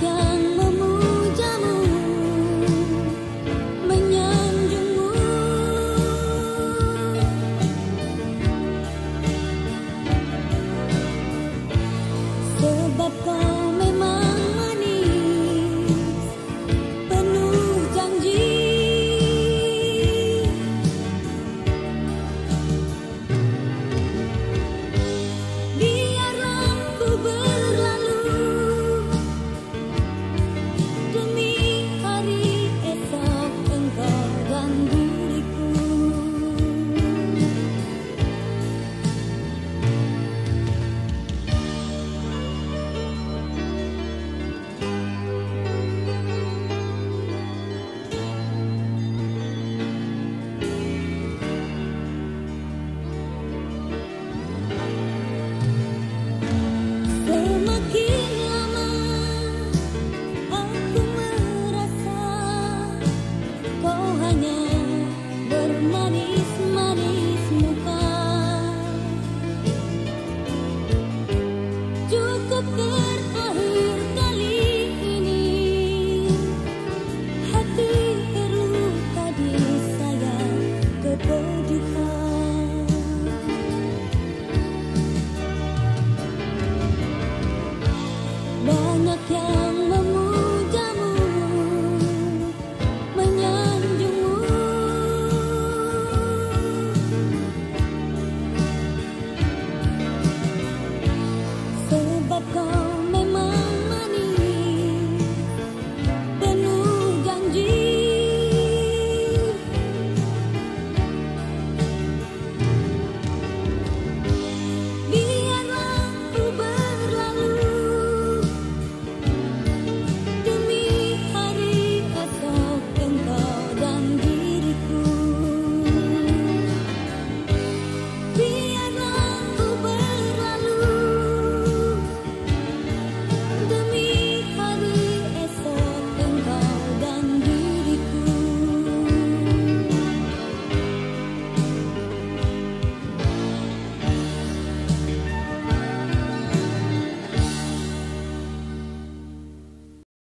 별 Cukup popcorn.